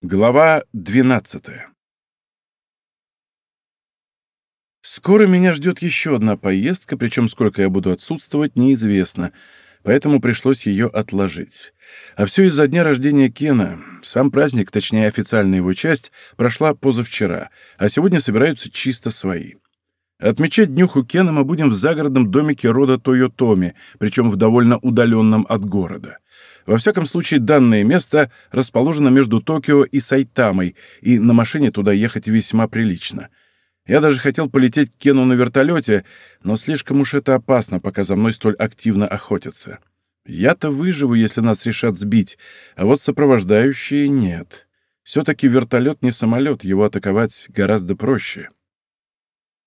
Глава 12 Скоро меня ждет еще одна поездка, причем сколько я буду отсутствовать, неизвестно, поэтому пришлось ее отложить. А все из-за дня рождения Кена. Сам праздник, точнее официальная его часть, прошла позавчера, а сегодня собираются чисто свои. Отмечать днюху Кена мы будем в загородном домике рода Тойотоми, причем в довольно удаленном от города. Во всяком случае, данное место расположено между Токио и Сайтамой, и на машине туда ехать весьма прилично. Я даже хотел полететь к Кену на вертолете, но слишком уж это опасно, пока за мной столь активно охотятся. Я-то выживу, если нас решат сбить, а вот сопровождающие нет. Все-таки вертолет не самолет, его атаковать гораздо проще.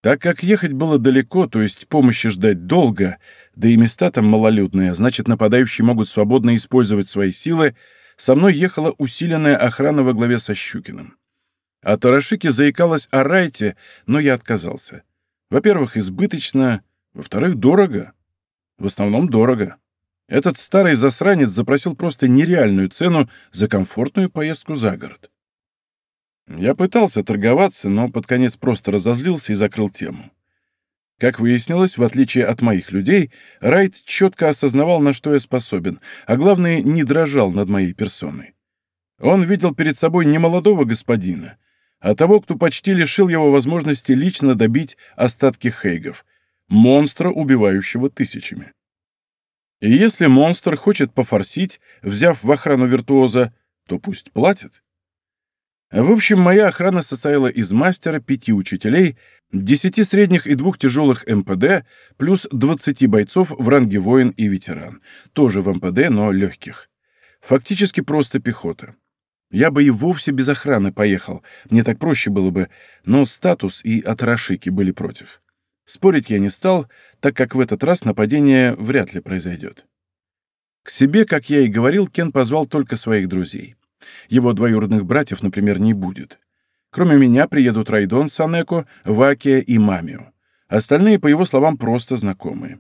Так как ехать было далеко, то есть помощи ждать долго, да и места там малолюдные, значит, нападающие могут свободно использовать свои силы, со мной ехала усиленная охрана во главе со Щукиным. А Тарашики заикалась о райте, но я отказался. Во-первых, избыточно, во-вторых, дорого. В основном дорого. Этот старый засранец запросил просто нереальную цену за комфортную поездку за город. Я пытался торговаться, но под конец просто разозлился и закрыл тему. Как выяснилось, в отличие от моих людей, Райт четко осознавал, на что я способен, а главное, не дрожал над моей персоной. Он видел перед собой не молодого господина, а того, кто почти лишил его возможности лично добить остатки хейгов, монстра, убивающего тысячами. И если монстр хочет пофорсить, взяв в охрану виртуоза, то пусть платит. В общем, моя охрана состояла из мастера, пяти учителей, десяти средних и двух тяжелых МПД, плюс двадцати бойцов в ранге воин и ветеран. Тоже в МПД, но легких. Фактически просто пехота. Я бы и вовсе без охраны поехал, мне так проще было бы, но статус и Атарашики были против. Спорить я не стал, так как в этот раз нападение вряд ли произойдет. К себе, как я и говорил, Кен позвал только своих друзей. Его двоюродных братьев, например, не будет. Кроме меня приедут Райдон, Санеко, Вакия и Мамио. Остальные, по его словам, просто знакомые.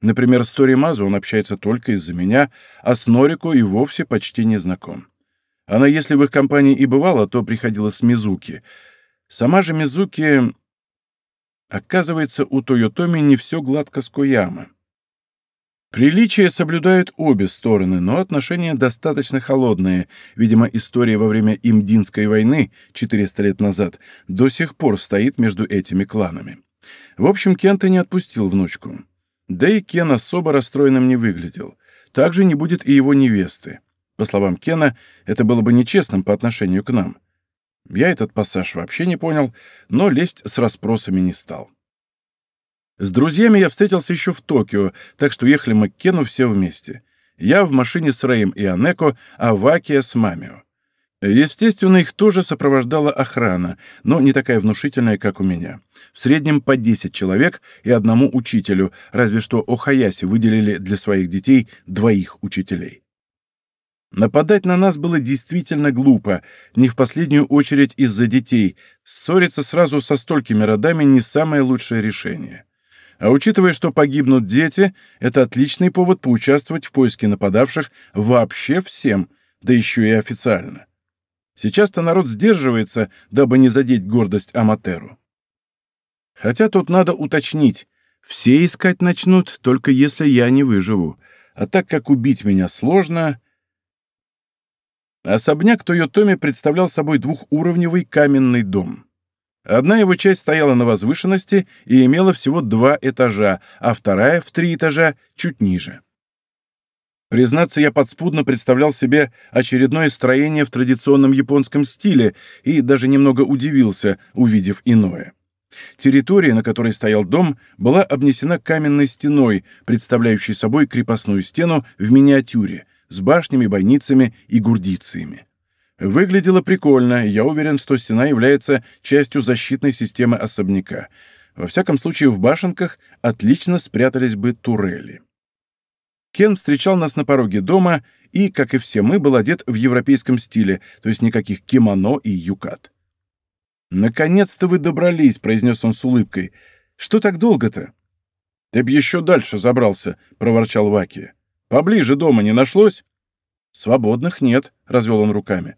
Например, с Торимазу он общается только из-за меня, а с Норико и вовсе почти не знаком. Она, если в их компании и бывала, то приходила с Мизуки. Сама же Мизуки... Оказывается, у Тойотоми не все гладко с Кояма. Приличия соблюдают обе стороны, но отношения достаточно холодные. Видимо, история во время Имдинской войны 400 лет назад до сих пор стоит между этими кланами. В общем, Кента не отпустил внучку. Да и Кен особо расстроенным не выглядел. Также не будет и его невесты. По словам Кена, это было бы нечестным по отношению к нам. Я этот пассаж вообще не понял, но лезть с расспросами не стал. С друзьями я встретился еще в Токио, так что ехали мы к Кену все вместе. Я в машине с Рэем и Анеко, а Вакия с Мамио. Естественно, их тоже сопровождала охрана, но не такая внушительная, как у меня. В среднем по 10 человек и одному учителю, разве что Охаяси выделили для своих детей двоих учителей. Нападать на нас было действительно глупо, не в последнюю очередь из-за детей. Ссориться сразу со столькими родами не самое лучшее решение. А учитывая, что погибнут дети, это отличный повод поучаствовать в поиске нападавших вообще всем, да еще и официально. Сейчас-то народ сдерживается, дабы не задеть гордость Аматеру. Хотя тут надо уточнить, все искать начнут, только если я не выживу, а так как убить меня сложно... Особняк Тойотоми представлял собой двухуровневый каменный дом. Одна его часть стояла на возвышенности и имела всего два этажа, а вторая в три этажа чуть ниже. Признаться, я подспудно представлял себе очередное строение в традиционном японском стиле и даже немного удивился, увидев иное. Территория, на которой стоял дом, была обнесена каменной стеной, представляющей собой крепостную стену в миниатюре, с башнями, бойницами и гурдициями. Выглядело прикольно, я уверен, что стена является частью защитной системы особняка. Во всяком случае, в башенках отлично спрятались бы турели. Кен встречал нас на пороге дома и, как и все мы, был одет в европейском стиле, то есть никаких кимоно и юкат. «Наконец-то вы добрались», — произнес он с улыбкой. «Что так долго-то?» «Ты б еще дальше забрался», — проворчал Ваки. «Поближе дома не нашлось?» «Свободных нет», — развел он руками.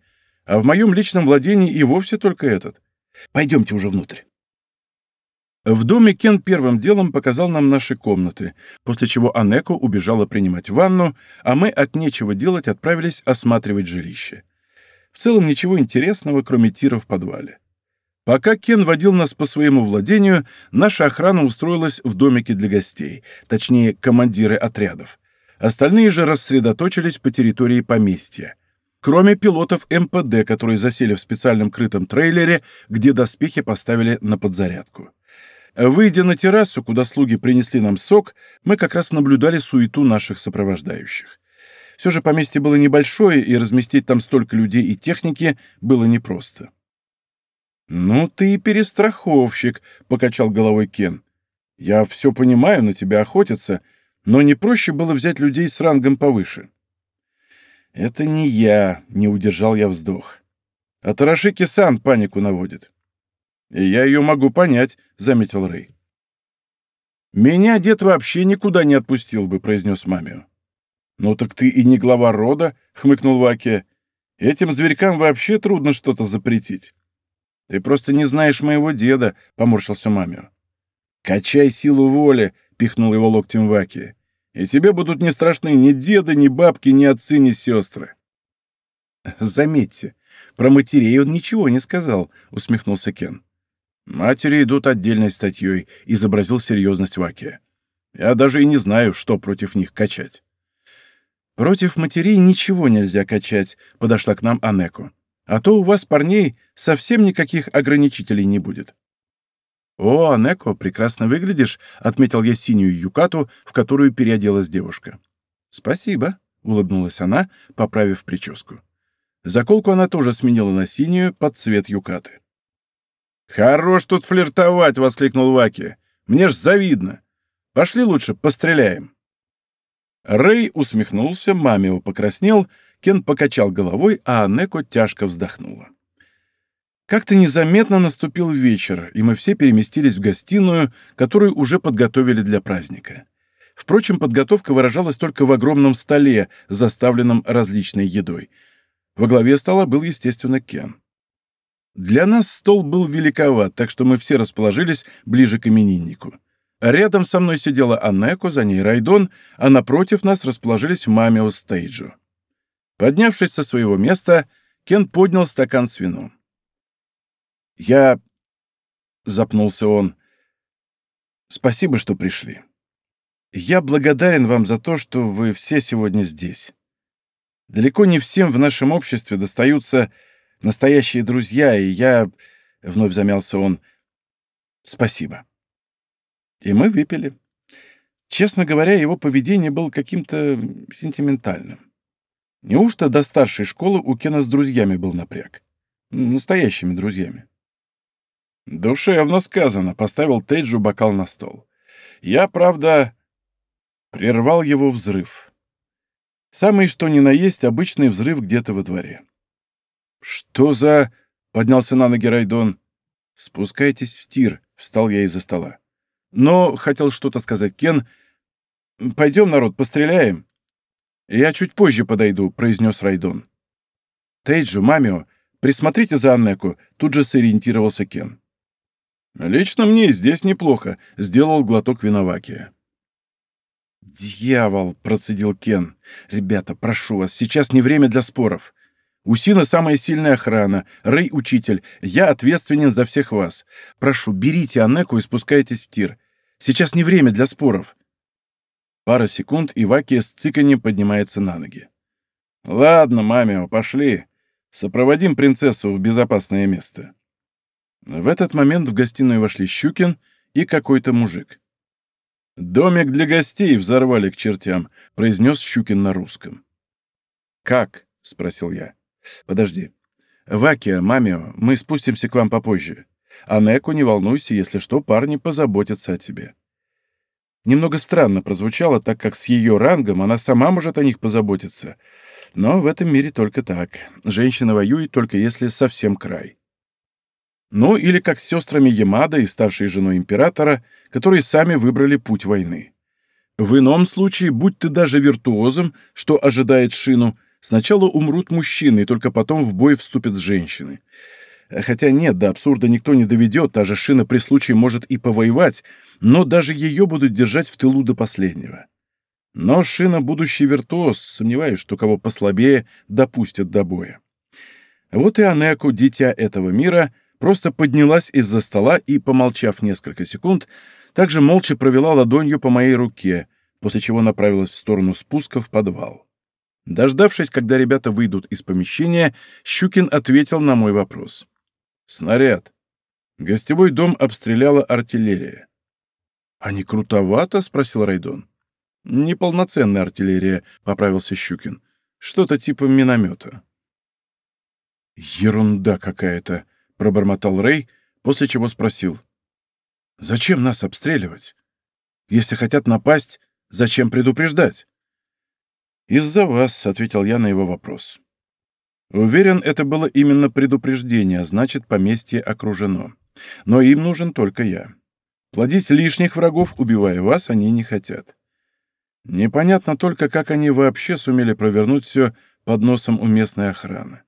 А в моем личном владении и вовсе только этот. Пойдемте уже внутрь. В доме Кен первым делом показал нам наши комнаты, после чего Анеко убежала принимать ванну, а мы от нечего делать отправились осматривать жилище. В целом ничего интересного, кроме тира в подвале. Пока Кен водил нас по своему владению, наша охрана устроилась в домике для гостей, точнее, командиры отрядов. Остальные же рассредоточились по территории поместья. Кроме пилотов МПД, которые засели в специальном крытом трейлере, где доспехи поставили на подзарядку. Выйдя на террасу, куда слуги принесли нам сок, мы как раз наблюдали суету наших сопровождающих. Все же поместье было небольшое, и разместить там столько людей и техники было непросто. «Ну ты и перестраховщик», — покачал головой Кен. «Я все понимаю, на тебя охотятся, но не проще было взять людей с рангом повыше». «Это не я», — не удержал я вздох. «А Тарашики-сан панику наводит». «И я ее могу понять», — заметил Рэй. «Меня дед вообще никуда не отпустил бы», — произнес Мамио. «Ну так ты и не глава рода», — хмыкнул Ваке. «Этим зверькам вообще трудно что-то запретить». «Ты просто не знаешь моего деда», — поморщился Мамио. «Качай силу воли», — пихнул его локтем Ваки. «И тебе будут не страшны ни деды, ни бабки, ни отцы, ни сестры». «Заметьте, про матерей он ничего не сказал», — усмехнулся Кен. «Матери идут отдельной статьей», — изобразил серьезность Ваки. «Я даже и не знаю, что против них качать». «Против матерей ничего нельзя качать», — подошла к нам Анеку. А то у вас, парней, совсем никаких ограничителей не будет. «О, Анеко, прекрасно выглядишь», — отметил я синюю юкату, в которую переоделась девушка. «Спасибо», — улыбнулась она, поправив прическу. Заколку она тоже сменила на синюю под цвет юкаты. «Хорош тут флиртовать!» — воскликнул Ваки. «Мне ж завидно! Пошли лучше, постреляем!» Рэй усмехнулся, Мамио покраснел — Кен покачал головой, а Анеко тяжко вздохнула. Как-то незаметно наступил вечер, и мы все переместились в гостиную, которую уже подготовили для праздника. Впрочем, подготовка выражалась только в огромном столе, заставленном различной едой. Во главе стола был, естественно, Кен. Для нас стол был великоват, так что мы все расположились ближе к имениннику. Рядом со мной сидела Анеко, за ней Райдон, а напротив нас расположились Мамио Стейджу. Поднявшись со своего места, Кен поднял стакан с вином. «Я...» — запнулся он. «Спасибо, что пришли. Я благодарен вам за то, что вы все сегодня здесь. Далеко не всем в нашем обществе достаются настоящие друзья, и я...» — вновь замялся он. «Спасибо». И мы выпили. Честно говоря, его поведение было каким-то сентиментальным. Неужто до старшей школы у Кена с друзьями был напряг? Настоящими друзьями. «Душевно сказано», — поставил Тейджу бокал на стол. «Я, правда...» Прервал его взрыв. Самый что ни на есть обычный взрыв где-то во дворе. «Что за...» — поднялся на ноги Райдон. «Спускайтесь в тир», — встал я из-за стола. «Но...» — хотел что-то сказать Кен. «Пойдем, народ, постреляем». «Я чуть позже подойду», — произнес Райдон. «Тейджу, Мамио, присмотрите за Аннеку», — тут же сориентировался Кен. «Лично мне здесь неплохо», — сделал глоток виновакия. «Дьявол!» — процедил Кен. «Ребята, прошу вас, сейчас не время для споров. У Сина самая сильная охрана, Рэй — учитель, я ответственен за всех вас. Прошу, берите Аннеку и спускайтесь в тир. Сейчас не время для споров. Пара секунд, и Ваки с циканьем поднимается на ноги. «Ладно, мамио, пошли. Сопроводим принцессу в безопасное место». В этот момент в гостиную вошли Щукин и какой-то мужик. «Домик для гостей взорвали к чертям», — произнес Щукин на русском. «Как?» — спросил я. «Подожди. Вакия, мамио, мы спустимся к вам попозже. А Неку, не волнуйся, если что, парни позаботятся о тебе». Немного странно прозвучало, так как с ее рангом она сама может о них позаботиться. Но в этом мире только так. Женщина воюет только если совсем край. Ну, или как с сестрами Ямада и старшей женой императора, которые сами выбрали путь войны. В ином случае, будь ты даже виртуозом, что ожидает Шину, Сначала умрут мужчины, и только потом в бой вступят женщины. Хотя нет, до абсурда никто не доведет, та же Шина при случае может и повоевать, но даже ее будут держать в тылу до последнего. Но Шина — будущий виртуоз, сомневаюсь, что кого послабее допустят до боя. Вот и Анеку, дитя этого мира, просто поднялась из-за стола и, помолчав несколько секунд, также молча провела ладонью по моей руке, после чего направилась в сторону спуска в подвал. Дождавшись, когда ребята выйдут из помещения, Щукин ответил на мой вопрос. «Снаряд. Гостевой дом обстреляла артиллерия». «А не крутовато?» — спросил Райдон. «Неполноценная артиллерия», — поправился Щукин. «Что-то типа миномета». «Ерунда какая-то», — пробормотал Рэй, после чего спросил. «Зачем нас обстреливать? Если хотят напасть, зачем предупреждать?» «Из-за вас», — ответил я на его вопрос. Уверен, это было именно предупреждение, значит, поместье окружено. Но им нужен только я. Плодить лишних врагов, убивая вас, они не хотят. Непонятно только, как они вообще сумели провернуть все под носом у местной охраны.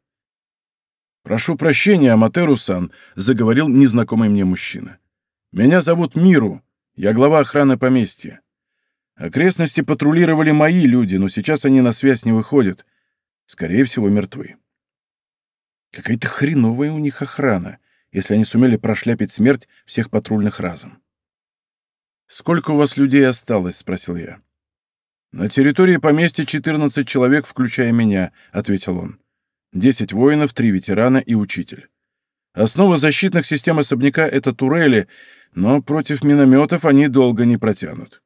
«Прошу прощения, Аматеру-сан», — заговорил незнакомый мне мужчина. «Меня зовут Миру. Я глава охраны поместья. Окрестности патрулировали мои люди, но сейчас они на связь не выходят. Скорее всего, мертвы. Какая-то хреновая у них охрана, если они сумели прошляпить смерть всех патрульных разом. «Сколько у вас людей осталось?» — спросил я. «На территории поместья 14 человек, включая меня», — ответил он. Десять воинов, три ветерана и учитель. Основа защитных систем особняка — это турели, но против минометов они долго не протянут.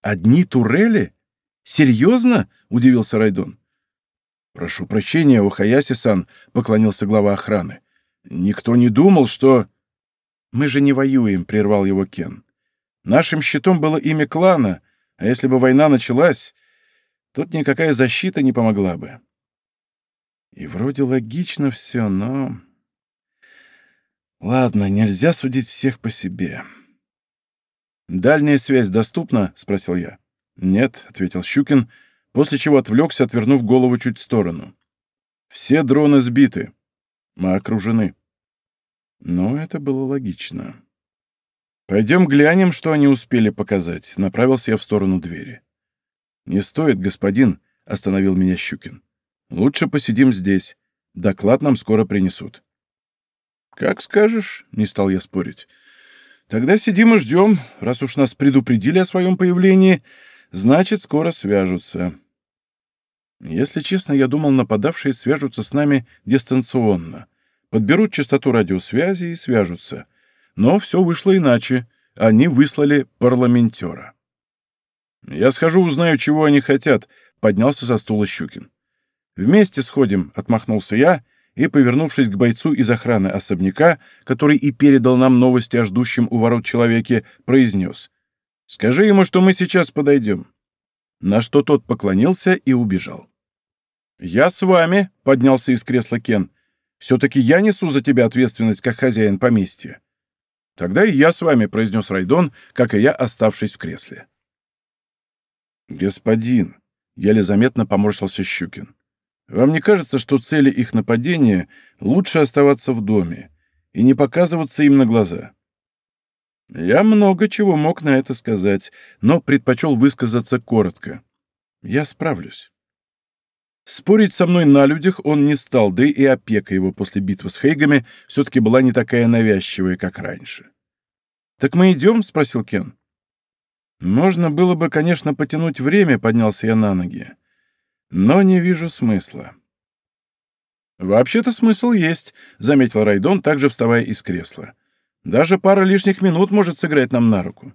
«Одни турели? Серьезно?» — удивился Райдон. «Прошу прощения, Ухаяси-сан», — поклонился глава охраны. «Никто не думал, что...» «Мы же не воюем», — прервал его Кен. «Нашим щитом было имя клана, а если бы война началась, тут никакая защита не помогла бы». И вроде логично все, но... Ладно, нельзя судить всех по себе. «Дальняя связь доступна?» — спросил я. «Нет», — ответил Щукин, после чего отвлекся, отвернув голову чуть в сторону. «Все дроны сбиты. Мы окружены». Но это было логично. «Пойдем глянем, что они успели показать», — направился я в сторону двери. «Не стоит, господин», — остановил меня Щукин. Лучше посидим здесь. Доклад нам скоро принесут». «Как скажешь», — не стал я спорить. «Тогда сидим и ждем. Раз уж нас предупредили о своем появлении, значит, скоро свяжутся». Если честно, я думал, нападавшие свяжутся с нами дистанционно. Подберут частоту радиосвязи и свяжутся. Но все вышло иначе. Они выслали парламентера. «Я схожу, узнаю, чего они хотят», — поднялся со стула Щукин. «Вместе сходим», — отмахнулся я, и, повернувшись к бойцу из охраны особняка, который и передал нам новости о ждущем у ворот человеке, произнес. «Скажи ему, что мы сейчас подойдем». На что тот поклонился и убежал. «Я с вами», — поднялся из кресла Кен. «Все-таки я несу за тебя ответственность как хозяин поместья». «Тогда и я с вами», — произнес Райдон, как и я, оставшись в кресле. «Господин», — еле заметно поморщился Щукин, вам не кажется, что цели их нападения лучше оставаться в доме и не показываться им на глаза? Я много чего мог на это сказать, но предпочел высказаться коротко. Я справлюсь. Спорить со мной на людях он не стал, да и опека его после битвы с Хейгами все-таки была не такая навязчивая, как раньше. «Так мы идем?» — спросил Кен. «Можно было бы, конечно, потянуть время», — поднялся я на ноги но не вижу смысла. «Вообще-то смысл есть», — заметил Райдон, также вставая из кресла. «Даже пара лишних минут может сыграть нам на руку».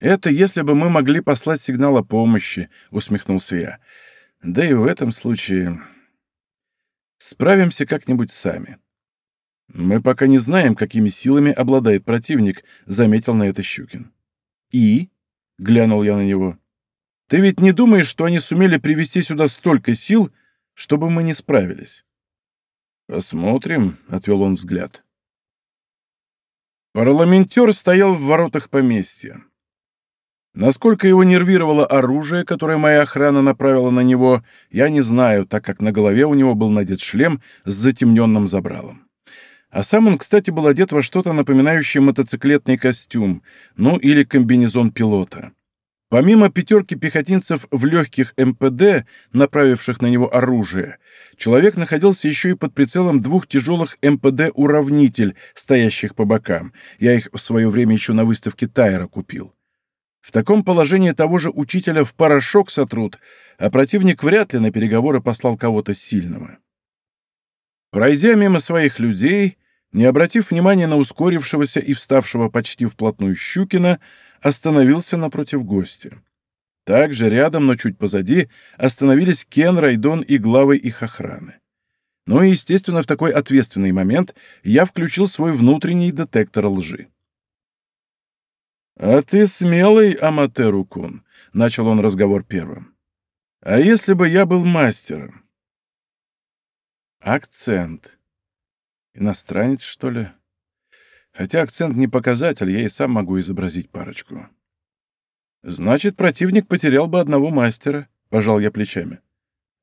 «Это если бы мы могли послать сигнал о помощи», — усмехнулся я. «Да и в этом случае справимся как-нибудь сами». «Мы пока не знаем, какими силами обладает противник», — заметил на это Щукин. «И?» — глянул я на него. Ты ведь не думаешь, что они сумели привести сюда столько сил, чтобы мы не справились?» «Посмотрим», — отвел он взгляд. Парламентер стоял в воротах поместья. Насколько его нервировало оружие, которое моя охрана направила на него, я не знаю, так как на голове у него был надет шлем с затемненным забралом. А сам он, кстати, был одет во что-то напоминающее мотоциклетный костюм, ну или комбинезон пилота. Помимо пятерки пехотинцев в легких МПД, направивших на него оружие, человек находился еще и под прицелом двух тяжелых МПД-уравнитель, стоящих по бокам. Я их в свое время еще на выставке Тайра купил. В таком положении того же учителя в порошок сотрут, а противник вряд ли на переговоры послал кого-то сильного. Пройдя мимо своих людей, не обратив внимания на ускорившегося и вставшего почти вплотную Щукина, остановился напротив гостя. Также рядом, но чуть позади, остановились Кен, Райдон и главы их охраны. Ну и, естественно, в такой ответственный момент я включил свой внутренний детектор лжи. «А ты смелый, Аматеру-кун», — начал он разговор первым. «А если бы я был мастером?» Акцент. Иностранец, что ли? Хотя акцент не показатель, я и сам могу изобразить парочку. Значит, противник потерял бы одного мастера, — пожал я плечами.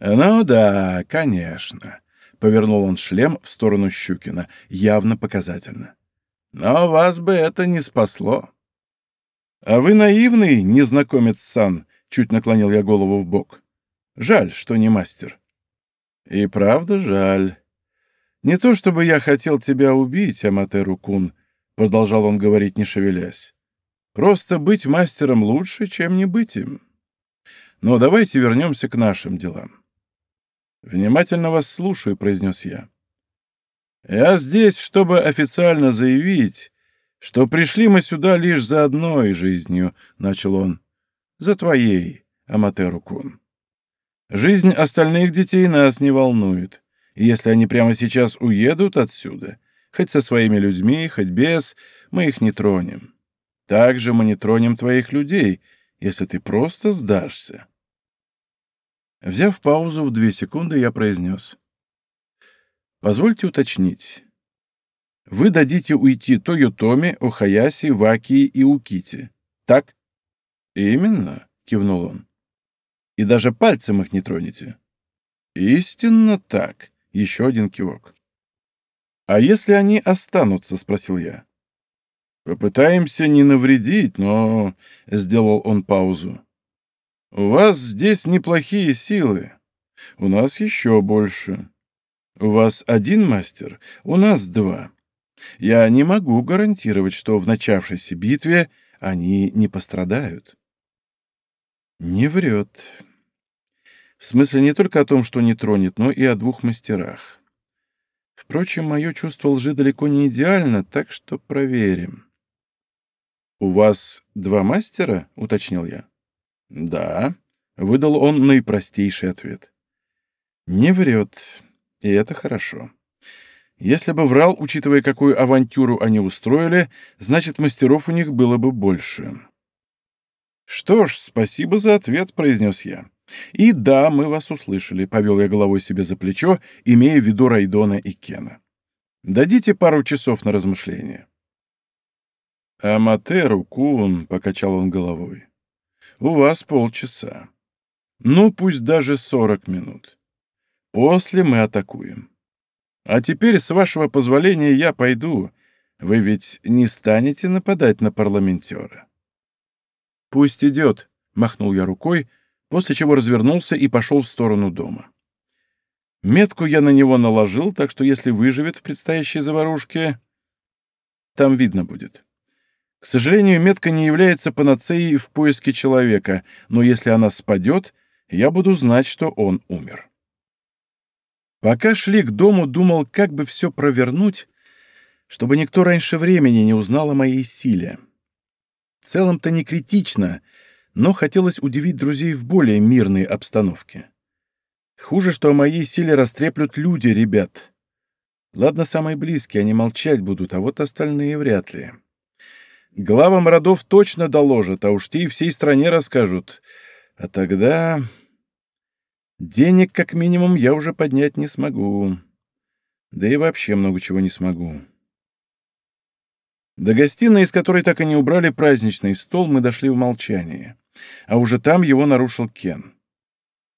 Ну да, конечно, — повернул он шлем в сторону Щукина, явно показательно. Но вас бы это не спасло. «А вы наивный, незнакомец Сан», — чуть наклонил я голову в бок. «Жаль, что не мастер». «И правда жаль. Не то чтобы я хотел тебя убить, Аматеру-кун», — продолжал он говорить, не шевелясь. «Просто быть мастером лучше, чем не быть им. Но давайте вернемся к нашим делам». «Внимательно вас слушаю», — произнес я. «Я здесь, чтобы официально заявить, что пришли мы сюда лишь за одной жизнью, — начал он, — за твоей, Аматеру-кун. Жизнь остальных детей нас не волнует, и если они прямо сейчас уедут отсюда, хоть со своими людьми, хоть без, мы их не тронем. Также мы не тронем твоих людей, если ты просто сдашься. Взяв паузу в две секунды, я произнес. «Позвольте уточнить. Вы дадите уйти Тойотоме, Охаяси, Вакии и Укити. Так? Именно, кивнул он. И даже пальцем их не тронете. Истинно так. Еще один кивок. А если они останутся, спросил я. Попытаемся не навредить, но... Сделал он паузу. У вас здесь неплохие силы. У нас еще больше. У вас один мастер, у нас два. Я не могу гарантировать, что в начавшейся битве они не пострадают. Не врет. В смысле не только о том, что не тронет, но и о двух мастерах. Впрочем, мое чувство лжи далеко не идеально, так что проверим. «У вас два мастера?» — уточнил я. «Да», — выдал он наипростейший ответ. «Не врет, и это хорошо. Если бы врал, учитывая, какую авантюру они устроили, значит, мастеров у них было бы больше. «Что ж, спасибо за ответ», — произнес я. «И да, мы вас услышали», — повел я головой себе за плечо, имея в виду Райдона и Кена. «Дадите пару часов на размышление». «Аматеру, Кун», — покачал он головой, — «у вас полчаса. Ну, пусть даже сорок минут. После мы атакуем». А теперь, с вашего позволения, я пойду. Вы ведь не станете нападать на парламентера?» «Пусть идет», — махнул я рукой, после чего развернулся и пошел в сторону дома. Метку я на него наложил, так что если выживет в предстоящей заварушке, там видно будет. К сожалению, метка не является панацеей в поиске человека, но если она спадет, я буду знать, что он умер. Пока шли к дому, думал, как бы все провернуть, чтобы никто раньше времени не узнал о моей силе. В целом-то не критично, но хотелось удивить друзей в более мирной обстановке. Хуже, что о моей силе растреплют люди, ребят. Ладно, самые близкие, они молчать будут, а вот остальные вряд ли. Главам родов точно доложат, а уж те и всей стране расскажут. А тогда... Денег, как минимум, я уже поднять не смогу. Да и вообще много чего не смогу. До гостиной, из которой так и не убрали праздничный стол, мы дошли в молчании. А уже там его нарушил Кен.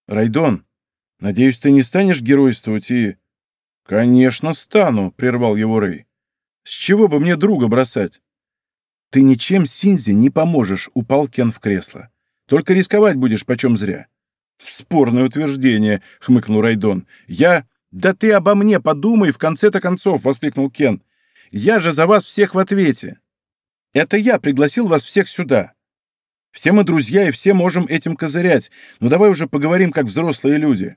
«Райдон, надеюсь, ты не станешь геройствовать и...» «Конечно стану», — прервал его Рэй. «С чего бы мне друга бросать?» «Ты ничем Синзи не поможешь», — упал Кен в кресло. «Только рисковать будешь почем зря». «Спорное утверждение», — хмыкнул Райдон. «Я...» «Да ты обо мне подумай, в конце-то концов!» — воскликнул Кен. «Я же за вас всех в ответе! Это я пригласил вас всех сюда. Все мы друзья и все можем этим козырять, но давай уже поговорим как взрослые люди.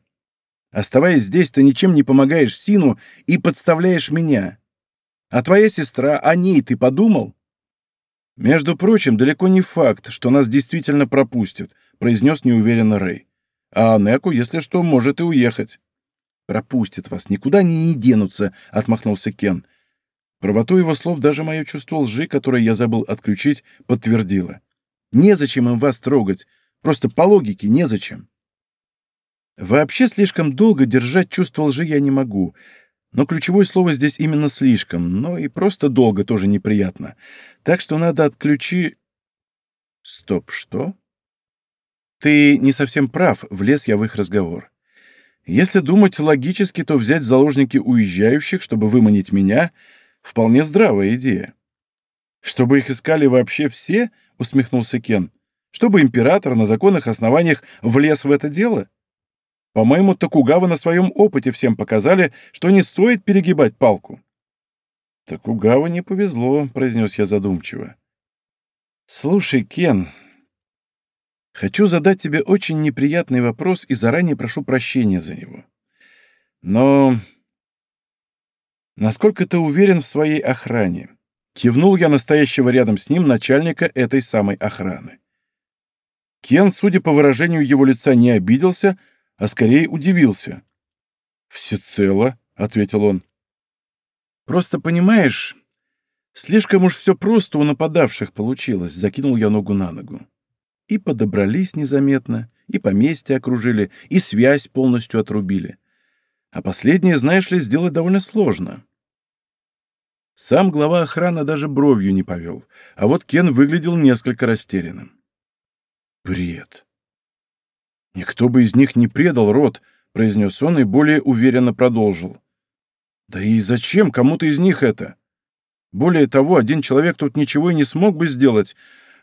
Оставаясь здесь, ты ничем не помогаешь Сину и подставляешь меня. А твоя сестра, о ней ты подумал?» «Между прочим, далеко не факт, что нас действительно пропустят», — произнес неуверенно Рэй. «А Анеку, если что, может и уехать». «Пропустят вас, никуда они не денутся», — отмахнулся Кен. Правоту его слов даже мое чувство лжи, которое я забыл отключить, подтвердило. «Незачем им вас трогать. Просто по логике незачем». Вообще слишком долго держать чувство лжи я не могу. Но ключевое слово здесь именно «слишком», но и просто долго тоже неприятно. Так что надо отключи... Стоп, что? Ты не совсем прав, влез я в их разговор. Если думать логически, то взять в заложники уезжающих, чтобы выманить меня, вполне здравая идея. Чтобы их искали вообще все, усмехнулся Кен. Чтобы император на законных основаниях влез в это дело? По-моему, Токугава на своем опыте всем показали, что не стоит перегибать палку. Токугава не повезло, произнес я задумчиво. Слушай, Кен, Хочу задать тебе очень неприятный вопрос и заранее прошу прощения за него. Но... Насколько ты уверен в своей охране? Кивнул я настоящего рядом с ним начальника этой самой охраны. Кен, судя по выражению его лица, не обиделся, а скорее удивился. «Всецело», — ответил он. «Просто понимаешь, слишком уж все просто у нападавших получилось», — закинул я ногу на ногу. И подобрались незаметно, и поместье окружили, и связь полностью отрубили. А последнее, знаешь ли, сделать довольно сложно. Сам глава охраны даже бровью не повел, а вот Кен выглядел несколько растерянным. «Бред!» «Никто бы из них не предал род», — произнес он и более уверенно продолжил. «Да и зачем кому-то из них это? Более того, один человек тут ничего и не смог бы сделать,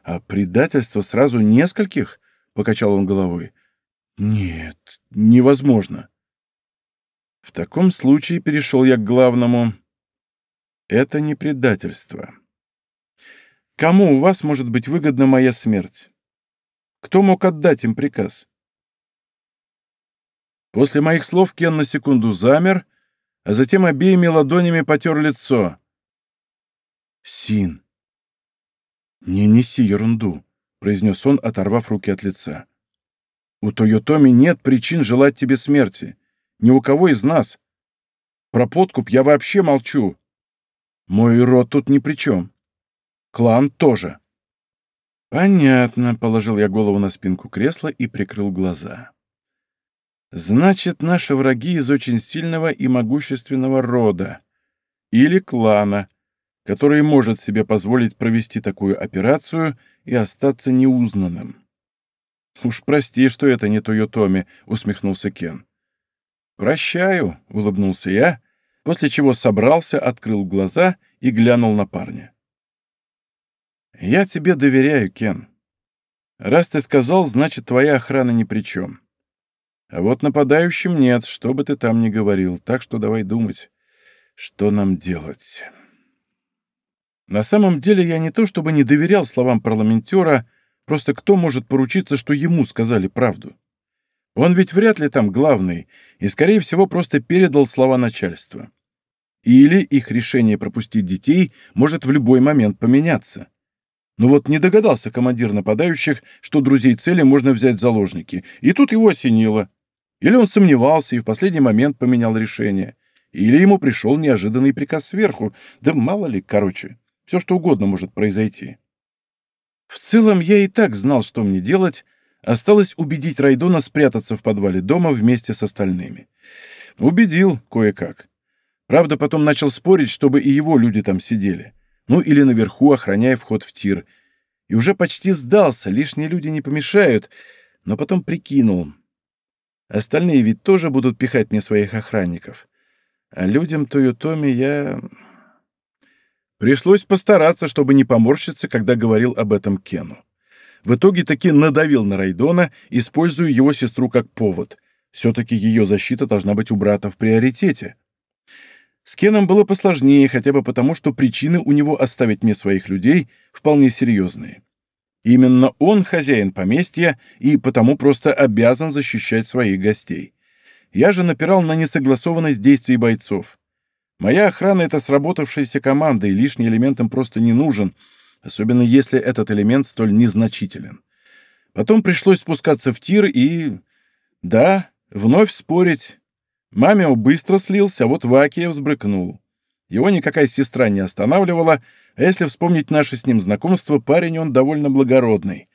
а предательство сразу нескольких? Покачал он головой. Нет, невозможно. В таком случае перешел я к главному. Это не предательство. Кому у вас может быть выгодна моя смерть? Кто мог отдать им приказ? После моих слов Кен на секунду замер, а затем обеими ладонями потер лицо. Син. «Не неси ерунду», — произнес он, оторвав руки от лица. «У Тойотоми нет причин желать тебе смерти. Ни у кого из нас. Про подкуп я вообще молчу. Мой род тут ни при чем. Клан тоже». «Понятно», — положил я голову на спинку кресла и прикрыл глаза. «Значит, наши враги из очень сильного и могущественного рода. Или клана, который может себе позволить провести такую операцию и остаться неузнанным. «Уж прости, что это не Тойотоми», — усмехнулся Кен. «Прощаю», — улыбнулся я, после чего собрался, открыл глаза и глянул на парня. «Я тебе доверяю, Кен. Раз ты сказал, значит, твоя охрана ни при чем. А вот нападающим нет, что бы ты там ни говорил, так что давай думать, что нам делать». На самом деле я не то чтобы не доверял словам парламентера, просто кто может поручиться, что ему сказали правду? Он ведь вряд ли там главный, и, скорее всего, просто передал слова начальства. Или их решение пропустить детей может в любой момент поменяться. Но вот не догадался командир нападающих, что друзей цели можно взять в заложники, и тут его осенило. Или он сомневался и в последний момент поменял решение. Или ему пришел неожиданный приказ сверху, да мало ли, короче. Все что угодно может произойти. В целом, я и так знал, что мне делать. Осталось убедить Райдона спрятаться в подвале дома вместе с остальными. Убедил кое-как. Правда, потом начал спорить, чтобы и его люди там сидели. Ну или наверху, охраняя вход в тир. И уже почти сдался, лишние люди не помешают, но потом прикинул. Остальные ведь тоже будут пихать мне своих охранников. А людям Тойотоми я... Пришлось постараться, чтобы не поморщиться, когда говорил об этом Кену. В итоге таки надавил на Райдона, используя его сестру как повод. Все-таки ее защита должна быть у брата в приоритете. С Кеном было посложнее, хотя бы потому, что причины у него оставить мне своих людей вполне серьезные. Именно он хозяин поместья и потому просто обязан защищать своих гостей. Я же напирал на несогласованность действий бойцов. Моя охрана — это сработавшаяся команда, и лишний элемент им просто не нужен, особенно если этот элемент столь незначителен. Потом пришлось спускаться в тир и... Да, вновь спорить. Мамио быстро слился, а вот Вакия взбрыкнул. Его никакая сестра не останавливала, а если вспомнить наше с ним знакомство, парень он довольно благородный.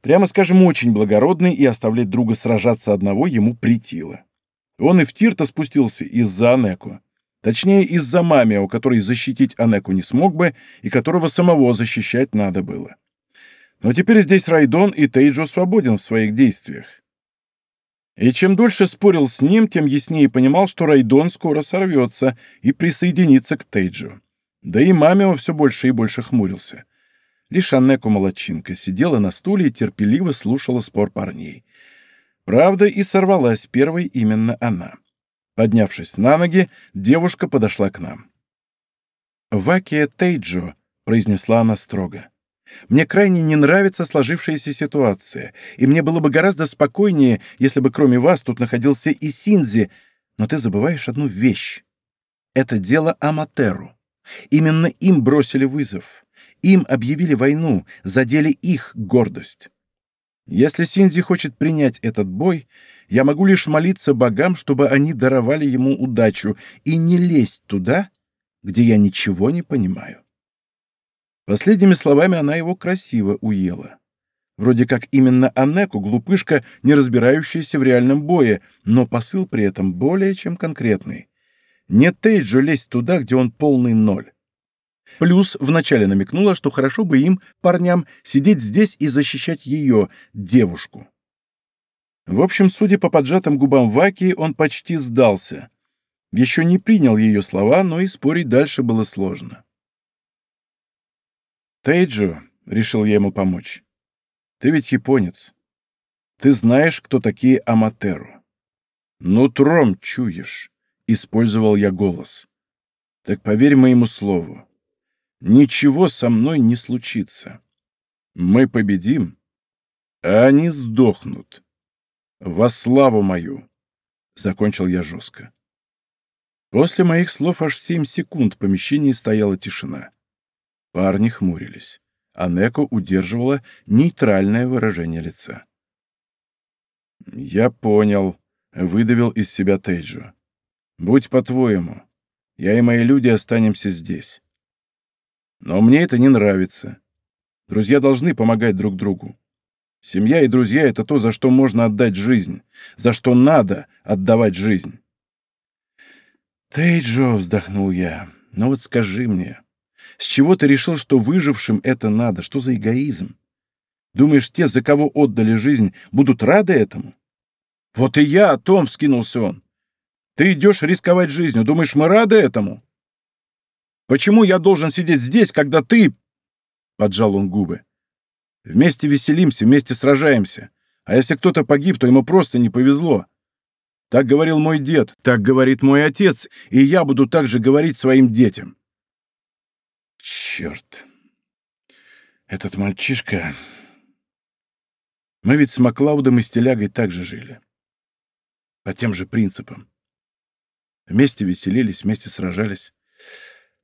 Прямо скажем, очень благородный, и оставлять друга сражаться одного ему притило. Он и в тир-то спустился из-за Анеку. Точнее, из-за Мамио, который защитить Анеку не смог бы, и которого самого защищать надо было. Но теперь здесь Райдон, и Тейджо свободен в своих действиях. И чем дольше спорил с ним, тем яснее понимал, что Райдон скоро сорвется и присоединится к Тейджу. Да и Мамио все больше и больше хмурился. Лишь Аннеку молодчинка сидела на стуле и терпеливо слушала спор парней. Правда, и сорвалась первой именно она. Поднявшись на ноги, девушка подошла к нам. «Вакия Тейджо», — произнесла она строго. Мне крайне не нравится сложившаяся ситуация, и мне было бы гораздо спокойнее, если бы кроме вас тут находился и Синзи, но ты забываешь одну вещь. Это дело Аматеру. Именно им бросили вызов. Им объявили войну, задели их гордость. Если Синзи хочет принять этот бой, я могу лишь молиться богам, чтобы они даровали ему удачу, и не лезть туда, где я ничего не понимаю. Последними словами она его красиво уела. Вроде как именно Анеку, глупышка, не разбирающаяся в реальном бое, но посыл при этом более чем конкретный. Не Тейджу лезть туда, где он полный ноль. Плюс вначале намекнула, что хорошо бы им, парням, сидеть здесь и защищать ее, девушку. В общем, судя по поджатым губам Ваки, он почти сдался. Еще не принял ее слова, но и спорить дальше было сложно. «Тейджу», — решил я ему помочь, — «ты ведь японец. Ты знаешь, кто такие Аматеру. Нутром чуешь», — использовал я голос. «Так поверь моему слову, ничего со мной не случится. Мы победим, а они сдохнут. Во славу мою!» — закончил я жестко. После моих слов аж семь секунд в помещении стояла тишина. Парни хмурились, а Неко удерживала нейтральное выражение лица. «Я понял», — выдавил из себя Тейджу. «Будь по-твоему. Я и мои люди останемся здесь. Но мне это не нравится. Друзья должны помогать друг другу. Семья и друзья — это то, за что можно отдать жизнь, за что надо отдавать жизнь». «Тейджо», — вздохнул я, — «ну вот скажи мне, с чего ты решил, что выжившим это надо? Что за эгоизм? Думаешь, те, за кого отдали жизнь, будут рады этому? Вот и я о том, — вскинулся он. Ты идешь рисковать жизнью. Думаешь, мы рады этому? Почему я должен сидеть здесь, когда ты... Поджал он губы. Вместе веселимся, вместе сражаемся. А если кто-то погиб, то ему просто не повезло. Так говорил мой дед, так говорит мой отец, и я буду так же говорить своим детям. Черт. Этот мальчишка... Мы ведь с Маклаудом и Стилягой также жили. По тем же принципам. Вместе веселились, вместе сражались,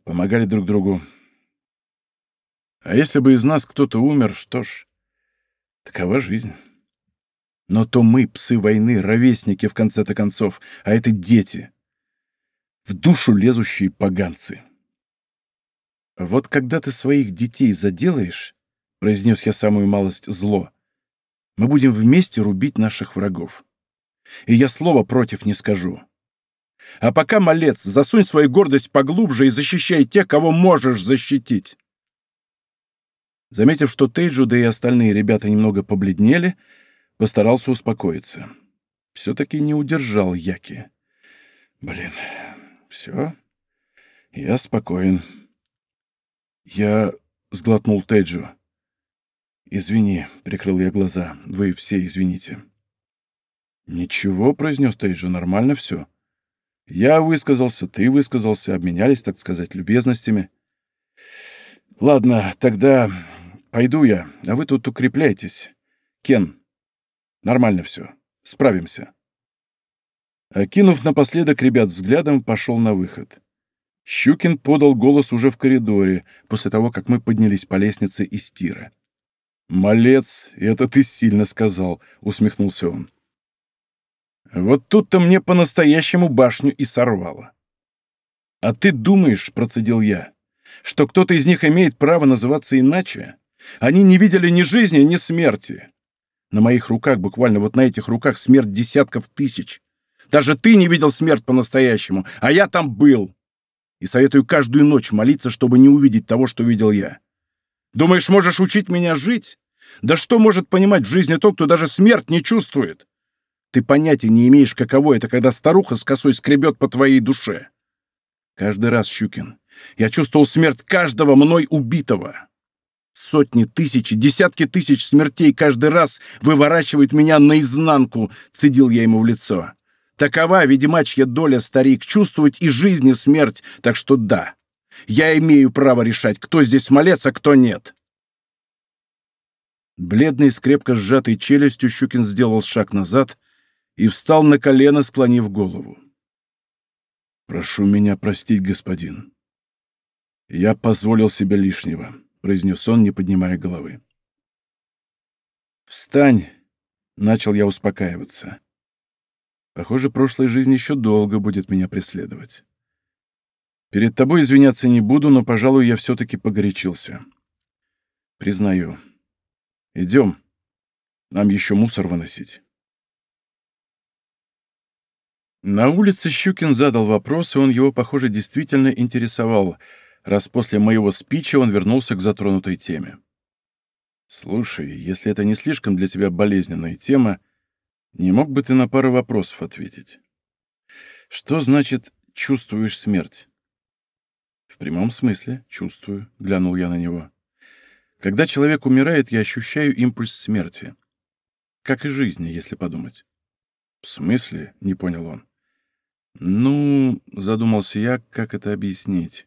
помогали друг другу. А если бы из нас кто-то умер, что ж, такова жизнь. Но то мы, псы войны, ровесники, в конце-то концов, а это дети. В душу лезущие поганцы. «Вот когда ты своих детей заделаешь, — произнес я самую малость зло, — мы будем вместе рубить наших врагов. И я слова против не скажу. А пока, малец, засунь свою гордость поглубже и защищай тех, кого можешь защитить. Заметив, что Тейджу, да и остальные ребята немного побледнели, постарался успокоиться. Все-таки не удержал Яки. Блин, все, я спокоен. Я сглотнул Тейджу. «Извини», — прикрыл я глаза, — «вы все извините». «Ничего», — произнес Тейджу, — «нормально все». Я высказался, ты высказался, обменялись, так сказать, любезностями. Ладно, тогда пойду я, а вы тут укрепляйтесь. Кен, нормально все, справимся. Окинув напоследок ребят взглядом, пошел на выход. Щукин подал голос уже в коридоре, после того, как мы поднялись по лестнице из тира. «Малец, это ты сильно сказал», — усмехнулся он. Вот тут-то мне по-настоящему башню и сорвало. «А ты думаешь, — процедил я, — что кто-то из них имеет право называться иначе? Они не видели ни жизни, ни смерти. На моих руках, буквально вот на этих руках, смерть десятков тысяч. Даже ты не видел смерть по-настоящему, а я там был. И советую каждую ночь молиться, чтобы не увидеть того, что видел я. Думаешь, можешь учить меня жить? Да что может понимать в жизни тот, кто даже смерть не чувствует? Ты понятия не имеешь, каково это, когда старуха с косой скребет по твоей душе. Каждый раз, Щукин, я чувствовал смерть каждого мной убитого. Сотни, тысячи, десятки тысяч смертей каждый раз выворачивают меня наизнанку, цедил я ему в лицо. Такова, ведьмачья доля, старик, чувствовать и жизнь, и смерть, так что да, я имею право решать, кто здесь малец, а кто нет. Бледный, с крепко сжатой челюстью, Щукин сделал шаг назад и встал на колено, склонив голову. «Прошу меня простить, господин. Я позволил себе лишнего», — произнес он, не поднимая головы. «Встань!» — начал я успокаиваться. «Похоже, прошлая жизнь еще долго будет меня преследовать. Перед тобой извиняться не буду, но, пожалуй, я все-таки погорячился. Признаю. Идем. Нам еще мусор выносить». На улице Щукин задал вопрос, и он его, похоже, действительно интересовал, раз после моего спича он вернулся к затронутой теме. «Слушай, если это не слишком для тебя болезненная тема, не мог бы ты на пару вопросов ответить? Что значит «чувствуешь смерть»?» «В прямом смысле, чувствую», — глянул я на него. «Когда человек умирает, я ощущаю импульс смерти. Как и жизни, если подумать». «В смысле?» — не понял он. «Ну, — задумался я, — как это объяснить?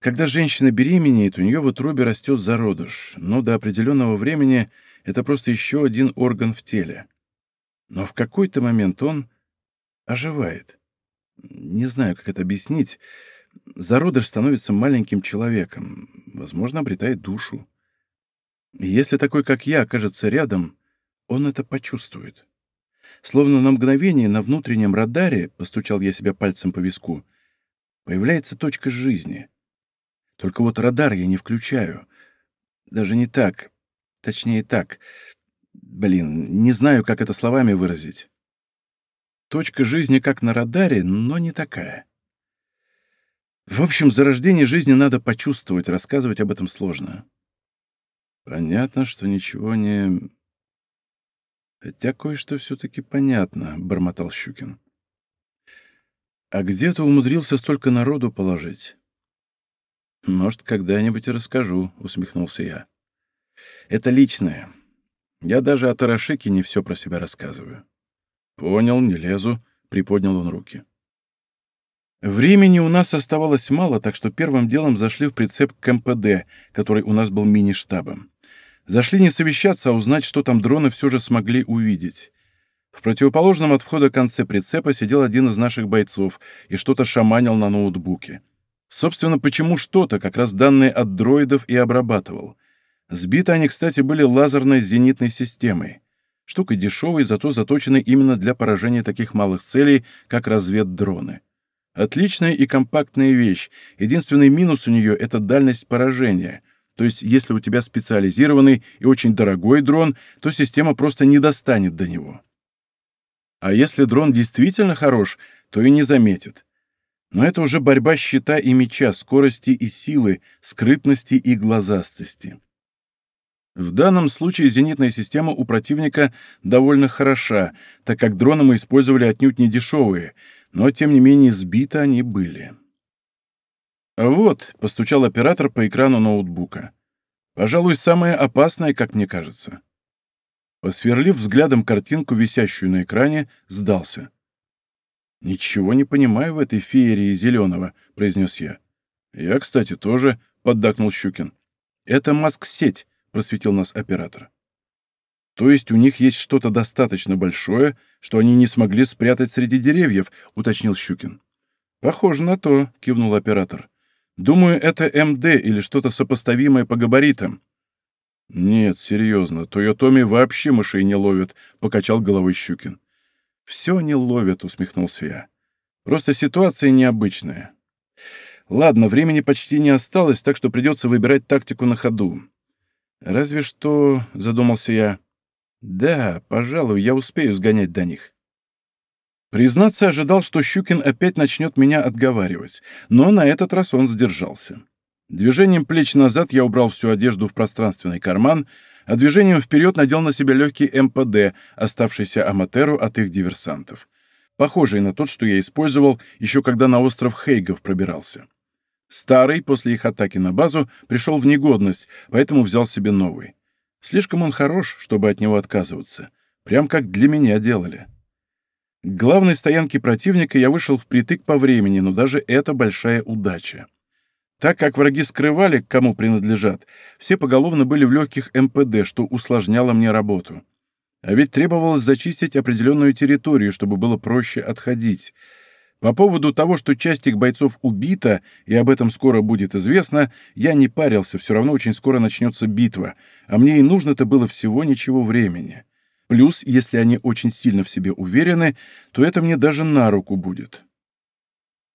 Когда женщина беременеет, у нее в утробе растет зародыш, но до определенного времени это просто еще один орган в теле. Но в какой-то момент он оживает. Не знаю, как это объяснить. Зародыш становится маленьким человеком, возможно, обретает душу. И если такой, как я, окажется рядом, он это почувствует. Словно на мгновение на внутреннем радаре, постучал я себя пальцем по виску, появляется точка жизни. Только вот радар я не включаю. Даже не так. Точнее так. Блин, не знаю, как это словами выразить. Точка жизни как на радаре, но не такая. В общем, зарождение жизни надо почувствовать, рассказывать об этом сложно. Понятно, что ничего не... «Хотя кое-что все-таки понятно», — бормотал Щукин. «А где ты умудрился столько народу положить?» «Может, когда-нибудь и расскажу», — усмехнулся я. «Это личное. Я даже о Тарашеке не все про себя рассказываю». «Понял, не лезу», — приподнял он руки. Времени у нас оставалось мало, так что первым делом зашли в прицеп к МПД, который у нас был мини-штабом. Зашли не совещаться, а узнать, что там дроны все же смогли увидеть. В противоположном от входа конце прицепа сидел один из наших бойцов и что-то шаманил на ноутбуке. Собственно, почему что-то, как раз данные от дроидов и обрабатывал. Сбиты они, кстати, были лазерной зенитной системой. Штука дешевой, зато заточенной именно для поражения таких малых целей, как разведдроны. Отличная и компактная вещь. Единственный минус у нее — это дальность поражения — то есть, если у тебя специализированный и очень дорогой дрон, то система просто не достанет до него. А если дрон действительно хорош, то и не заметит. Но это уже борьба щита и меча, скорости и силы, скрытности и глазастости. В данном случае зенитная система у противника довольно хороша, так как дроны мы использовали отнюдь не дешевые, но тем не менее сбиты они были. «Вот», — постучал оператор по экрану ноутбука. «Пожалуй, самое опасное, как мне кажется». Посверлив взглядом картинку, висящую на экране, сдался. «Ничего не понимаю в этой феерии зеленого», — произнес я. «Я, кстати, тоже», — поддакнул Щукин. «Это маск-сеть», — просветил нас оператор. «То есть у них есть что-то достаточно большое, что они не смогли спрятать среди деревьев», — уточнил Щукин. «Похоже на то», — кивнул оператор. Думаю, это МД или что-то сопоставимое по габаритам. Нет, серьезно, Тойотоми вообще мышей не ловят, покачал головой Щукин. Все не ловят, усмехнулся я. Просто ситуация необычная. Ладно, времени почти не осталось, так что придется выбирать тактику на ходу. Разве что, задумался я. Да, пожалуй, я успею сгонять до них. Признаться, ожидал, что Щукин опять начнет меня отговаривать, но на этот раз он сдержался. Движением плеч назад я убрал всю одежду в пространственный карман, а движением вперед надел на себя легкий МПД, оставшийся Аматеру от их диверсантов. Похожий на тот, что я использовал еще когда на остров Хейгов пробирался. Старый, после их атаки на базу, пришел в негодность, поэтому взял себе новый. Слишком он хорош, чтобы от него отказываться. Прям как для меня делали. К главной стоянке противника я вышел впритык по времени, но даже это большая удача. Так как враги скрывали, к кому принадлежат, все поголовно были в легких МПД, что усложняло мне работу. А ведь требовалось зачистить определенную территорию, чтобы было проще отходить. По поводу того, что часть их бойцов убита, и об этом скоро будет известно, я не парился, все равно очень скоро начнется битва, а мне и нужно-то было всего ничего времени. Плюс, если они очень сильно в себе уверены, то это мне даже на руку будет.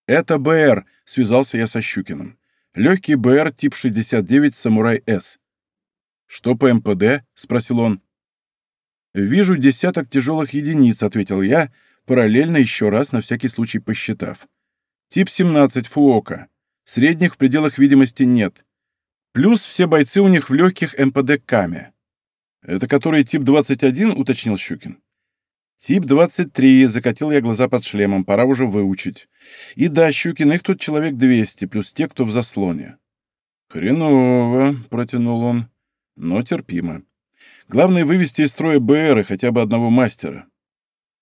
«Это БР», — связался я со Щукиным. «Легкий БР тип 69 «Самурай-С». «Что по МПД?» — спросил он. «Вижу десяток тяжелых единиц», — ответил я, параллельно еще раз на всякий случай посчитав. «Тип 17 Фуока. Средних в пределах видимости нет. Плюс все бойцы у них в легких МПД Каме. «Это который тип 21?» — уточнил Щукин. «Тип 23», — закатил я глаза под шлемом, пора уже выучить. «И да, Щукин, их тут человек 200, плюс те, кто в заслоне». «Хреново», — протянул он, — «но терпимо. Главное вывести из строя БР и хотя бы одного мастера.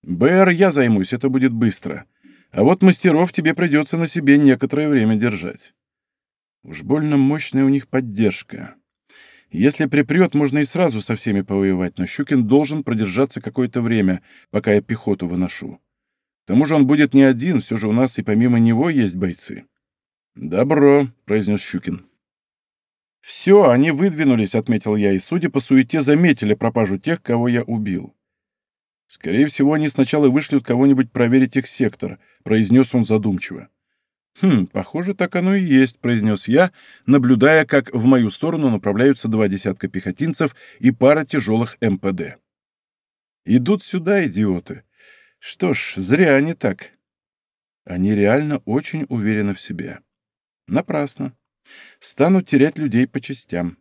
БР я займусь, это будет быстро. А вот мастеров тебе придется на себе некоторое время держать. Уж больно мощная у них поддержка. Если припрет, можно и сразу со всеми повоевать, но Щукин должен продержаться какое-то время, пока я пехоту выношу. К тому же он будет не один, все же у нас и помимо него есть бойцы. «Добро», — произнес Щукин. «Все, они выдвинулись», — отметил я, и, судя по суете, заметили пропажу тех, кого я убил. «Скорее всего, они сначала вышлют кого-нибудь проверить их сектор», — произнес он задумчиво. «Хм, похоже, так оно и есть», — произнес я, наблюдая, как в мою сторону направляются два десятка пехотинцев и пара тяжелых МПД. «Идут сюда, идиоты. Что ж, зря они так. Они реально очень уверены в себе. Напрасно. Станут терять людей по частям.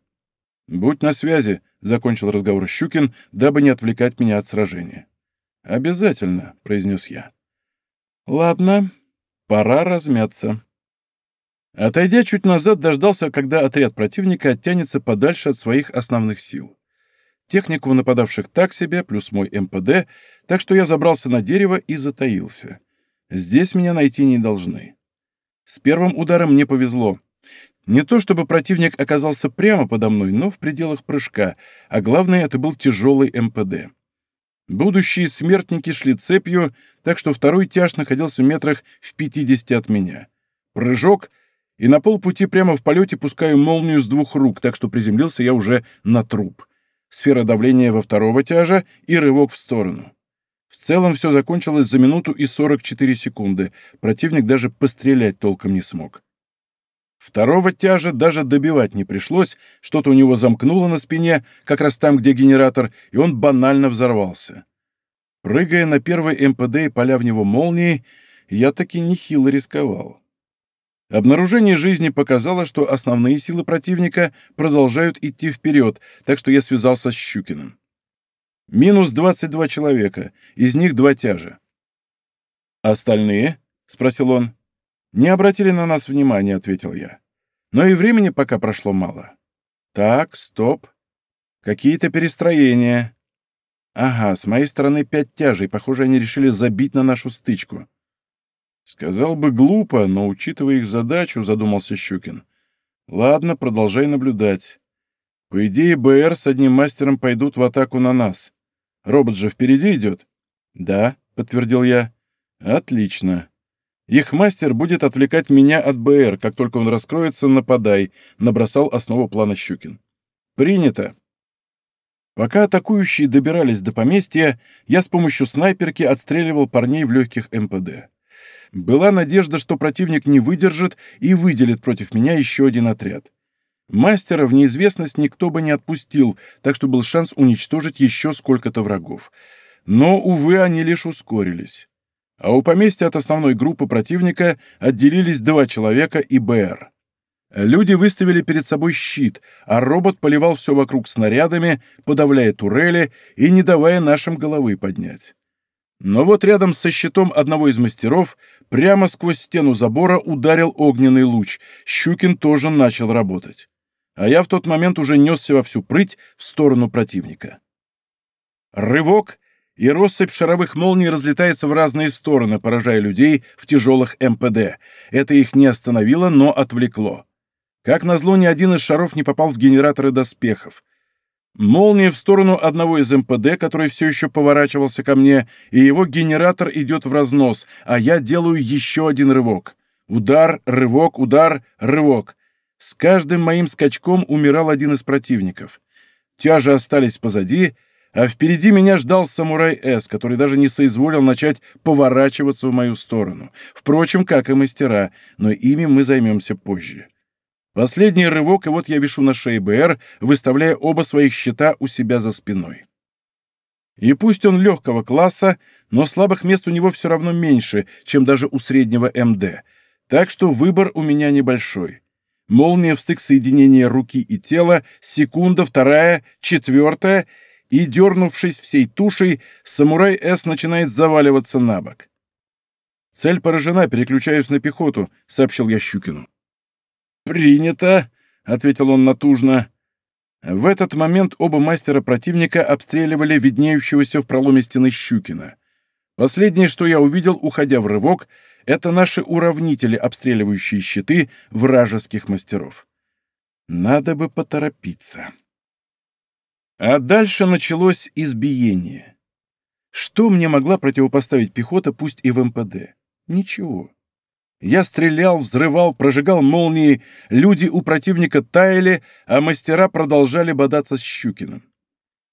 «Будь на связи», — закончил разговор Щукин, дабы не отвлекать меня от сражения. «Обязательно», — произнес я. «Ладно», Пора размяться. Отойдя чуть назад, дождался, когда отряд противника оттянется подальше от своих основных сил. Технику нападавших так себе, плюс мой МПД, так что я забрался на дерево и затаился. Здесь меня найти не должны. С первым ударом мне повезло. Не то чтобы противник оказался прямо подо мной, но в пределах прыжка, а главное, это был тяжелый МПД. Будущие смертники шли цепью, так что второй тяж находился в метрах в пятидесяти от меня. Прыжок, и на полпути прямо в полете пускаю молнию с двух рук, так что приземлился я уже на труп. Сфера давления во второго тяжа и рывок в сторону. В целом все закончилось за минуту и 44 секунды. Противник даже пострелять толком не смог. Второго тяжа даже добивать не пришлось, что-то у него замкнуло на спине, как раз там, где генератор, и он банально взорвался. Прыгая на первый МПД и поля в него молнией, я таки нехило рисковал. Обнаружение жизни показало, что основные силы противника продолжают идти вперед, так что я связался с Щукиным. Минус 22 человека, из них два тяжа. «Остальные?» — спросил он. «Не обратили на нас внимания», — ответил я. «Но и времени пока прошло мало». «Так, стоп. Какие-то перестроения. Ага, с моей стороны пять тяжей. Похоже, они решили забить на нашу стычку». «Сказал бы глупо, но, учитывая их задачу, — задумался Щукин. Ладно, продолжай наблюдать. По идее, БР с одним мастером пойдут в атаку на нас. Робот же впереди идет?» «Да», — подтвердил я. «Отлично. Их мастер будет отвлекать меня от БР. Как только он раскроется, нападай», — набросал основу плана Щукин. «Принято». Пока атакующие добирались до поместья, я с помощью снайперки отстреливал парней в легких МПД. Была надежда, что противник не выдержит и выделит против меня еще один отряд. Мастера в неизвестность никто бы не отпустил, так что был шанс уничтожить еще сколько-то врагов. Но, увы, они лишь ускорились. А у поместья от основной группы противника отделились два человека и БР. Люди выставили перед собой щит, а робот поливал все вокруг снарядами, подавляя турели и не давая нашим головы поднять. Но вот рядом со щитом одного из мастеров прямо сквозь стену забора ударил огненный луч. Щукин тоже начал работать а я в тот момент уже несся во всю прыть в сторону противника. Рывок, и россыпь шаровых молний разлетается в разные стороны, поражая людей в тяжелых МПД. Это их не остановило, но отвлекло. Как назло, ни один из шаров не попал в генераторы доспехов. Молния в сторону одного из МПД, который все еще поворачивался ко мне, и его генератор идет в разнос, а я делаю еще один рывок. Удар, рывок, удар, рывок. С каждым моим скачком умирал один из противников. Тяжи остались позади, а впереди меня ждал самурай С, который даже не соизволил начать поворачиваться в мою сторону. Впрочем, как и мастера, но ими мы займемся позже. Последний рывок, и вот я вишу на шее БР, выставляя оба своих щита у себя за спиной. И пусть он легкого класса, но слабых мест у него все равно меньше, чем даже у среднего МД, так что выбор у меня небольшой. Молния в стык соединения руки и тела, секунда, вторая, четвертая, и, дернувшись всей тушей, самурай С начинает заваливаться на бок. «Цель поражена, переключаюсь на пехоту», — сообщил я Щукину. «Принято», — ответил он натужно. В этот момент оба мастера противника обстреливали виднеющегося в проломе стены Щукина. Последнее, что я увидел, уходя в рывок, это наши уравнители, обстреливающие щиты вражеских мастеров. Надо бы поторопиться. А дальше началось избиение. Что мне могла противопоставить пехота, пусть и в МПД? Ничего. Я стрелял, взрывал, прожигал молнии, люди у противника таяли, а мастера продолжали бодаться с Щукиным.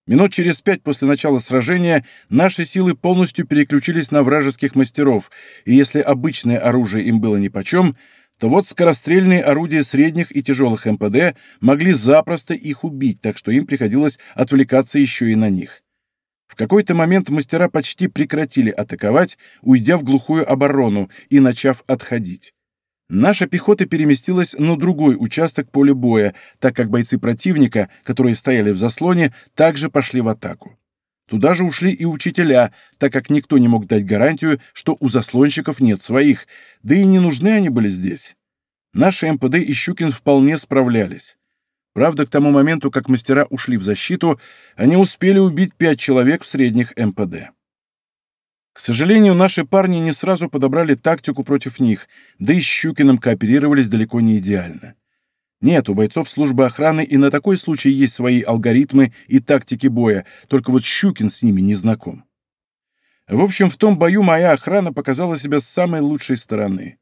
Минут через пять после начала сражения наши силы полностью переключились на вражеских мастеров, и если обычное оружие им было нипочем, то вот скорострельные орудия средних и тяжелых МПД могли запросто их убить, так что им приходилось отвлекаться еще и на них. В какой-то момент мастера почти прекратили атаковать, уйдя в глухую оборону и начав отходить. Наша пехота переместилась на другой участок поля боя, так как бойцы противника, которые стояли в заслоне, также пошли в атаку. Туда же ушли и учителя, так как никто не мог дать гарантию, что у заслонщиков нет своих, да и не нужны они были здесь. Наши МПД и Щукин вполне справлялись. Правда, к тому моменту, как мастера ушли в защиту, они успели убить пять человек в средних МПД. К сожалению, наши парни не сразу подобрали тактику против них, да и с Щукиным кооперировались далеко не идеально. Нет, у бойцов службы охраны и на такой случай есть свои алгоритмы и тактики боя, только вот Щукин с ними не знаком. В общем, в том бою моя охрана показала себя с самой лучшей стороны.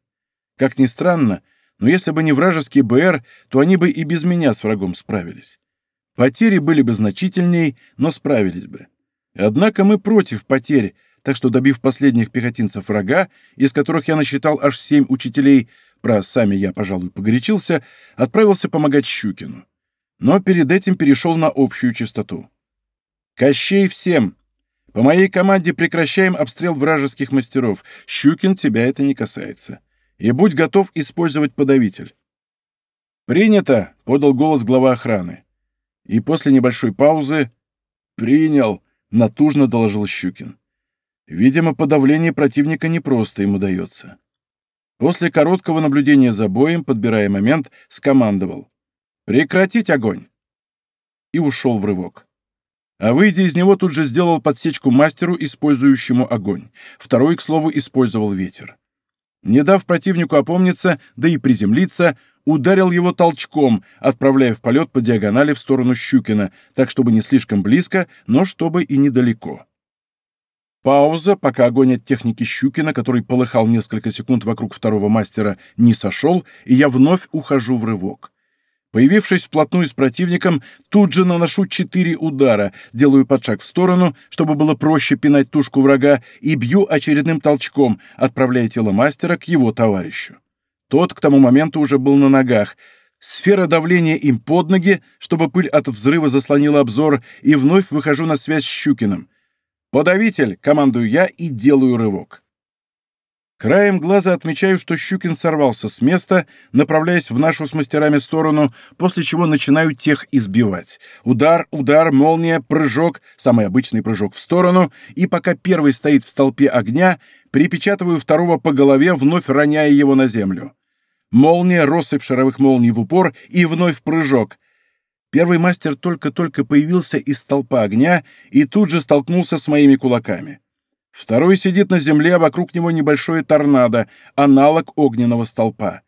Как ни странно, но если бы не вражеский БР, то они бы и без меня с врагом справились. Потери были бы значительней, но справились бы. Однако мы против потерь, так что, добив последних пехотинцев врага, из которых я насчитал аж семь учителей, про сами я, пожалуй, погорячился, отправился помогать Щукину. Но перед этим перешел на общую частоту. «Кощей всем! По моей команде прекращаем обстрел вражеских мастеров. Щукин, тебя это не касается. И будь готов использовать подавитель». «Принято!» — подал голос глава охраны. И после небольшой паузы «Принял!» — натужно доложил Щукин. Видимо, подавление противника непросто ему дается. После короткого наблюдения за боем, подбирая момент, скомандовал. «Прекратить огонь!» И ушел в рывок. А выйдя из него, тут же сделал подсечку мастеру, использующему огонь. Второй, к слову, использовал ветер. Не дав противнику опомниться, да и приземлиться, ударил его толчком, отправляя в полет по диагонали в сторону Щукина, так чтобы не слишком близко, но чтобы и недалеко. Пауза, пока огонь от техники Щукина, который полыхал несколько секунд вокруг второго мастера, не сошел, и я вновь ухожу в рывок. Появившись вплотную с противником, тут же наношу четыре удара, делаю подшаг в сторону, чтобы было проще пинать тушку врага, и бью очередным толчком, отправляя тело мастера к его товарищу. Тот к тому моменту уже был на ногах. Сфера давления им под ноги, чтобы пыль от взрыва заслонила обзор, и вновь выхожу на связь с Щукиным. «Подавитель!» — командую я и делаю рывок. Краем глаза отмечаю, что Щукин сорвался с места, направляясь в нашу с мастерами сторону, после чего начинаю тех избивать. Удар, удар, молния, прыжок, самый обычный прыжок в сторону, и пока первый стоит в столпе огня, припечатываю второго по голове, вновь роняя его на землю. Молния, россыпь шаровых молний в упор и вновь прыжок. Первый мастер только-только появился из столпа огня и тут же столкнулся с моими кулаками. Второй сидит на земле, а вокруг него небольшое торнадо, аналог огненного столпа.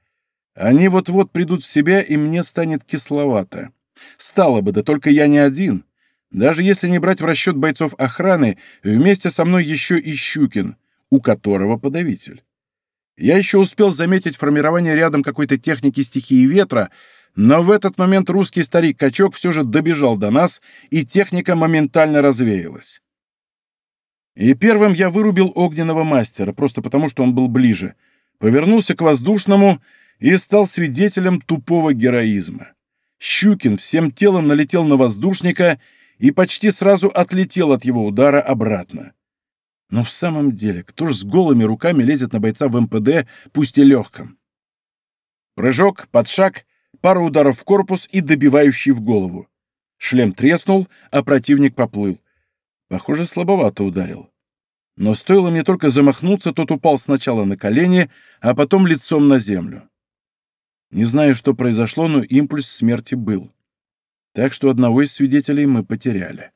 Они вот-вот придут в себя, и мне станет кисловато. Стало бы, да только я не один. Даже если не брать в расчет бойцов охраны, вместе со мной еще и Щукин, у которого подавитель. Я еще успел заметить формирование рядом какой-то техники стихии ветра, но в этот момент русский старик-качок все же добежал до нас, и техника моментально развеялась. И первым я вырубил огненного мастера, просто потому что он был ближе, повернулся к воздушному и стал свидетелем тупого героизма. Щукин всем телом налетел на воздушника и почти сразу отлетел от его удара обратно. Но в самом деле, кто ж с голыми руками лезет на бойца в МПД, пусть и легком? Прыжок, подшаг, пара ударов в корпус и добивающий в голову. Шлем треснул, а противник поплыл. Похоже, слабовато ударил. Но стоило мне только замахнуться, тот упал сначала на колени, а потом лицом на землю. Не знаю, что произошло, но импульс смерти был. Так что одного из свидетелей мы потеряли.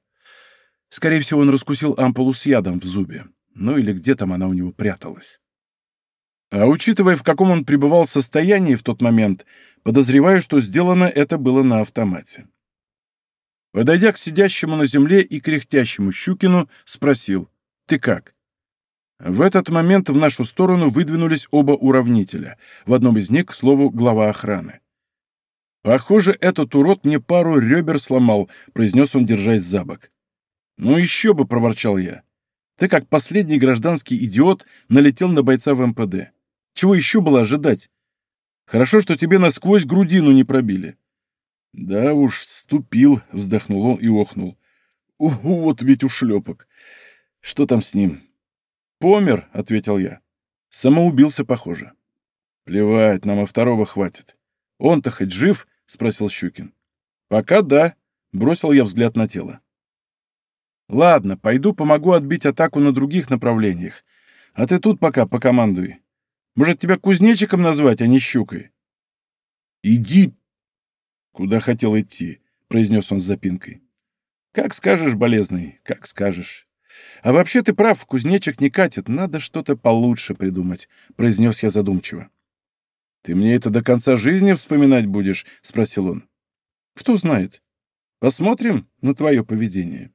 Скорее всего, он раскусил ампулу с ядом в зубе. Ну или где там она у него пряталась. А учитывая, в каком он пребывал состоянии в тот момент, подозреваю, что сделано это было на автомате. Подойдя к сидящему на земле и кряхтящему Щукину, спросил, «Ты как?» В этот момент в нашу сторону выдвинулись оба уравнителя, в одном из них, к слову, глава охраны. «Похоже, этот урод мне пару ребер сломал», — произнес он, держась за бок. «Ну еще бы», — проворчал я. «Ты, как последний гражданский идиот, налетел на бойца в МПД. Чего еще было ожидать? Хорошо, что тебе насквозь грудину не пробили». «Да уж, ступил», — вздохнул он и охнул. «Угу, вот ведь ушлепок. Что там с ним?» «Помер», — ответил я. «Самоубился, похоже». «Плевать, нам и второго хватит. Он-то хоть жив?» — спросил Щукин. «Пока да», — бросил я взгляд на тело. Ладно, пойду помогу отбить атаку на других направлениях. А ты тут пока покомандуй. Может, тебя кузнечиком назвать, а не щукой? Иди. Куда хотел идти, произнес он с запинкой. Как скажешь, болезный, как скажешь. А вообще ты прав, кузнечик не катит, надо что-то получше придумать, произнес я задумчиво. Ты мне это до конца жизни вспоминать будешь? спросил он. Кто знает. Посмотрим на твое поведение.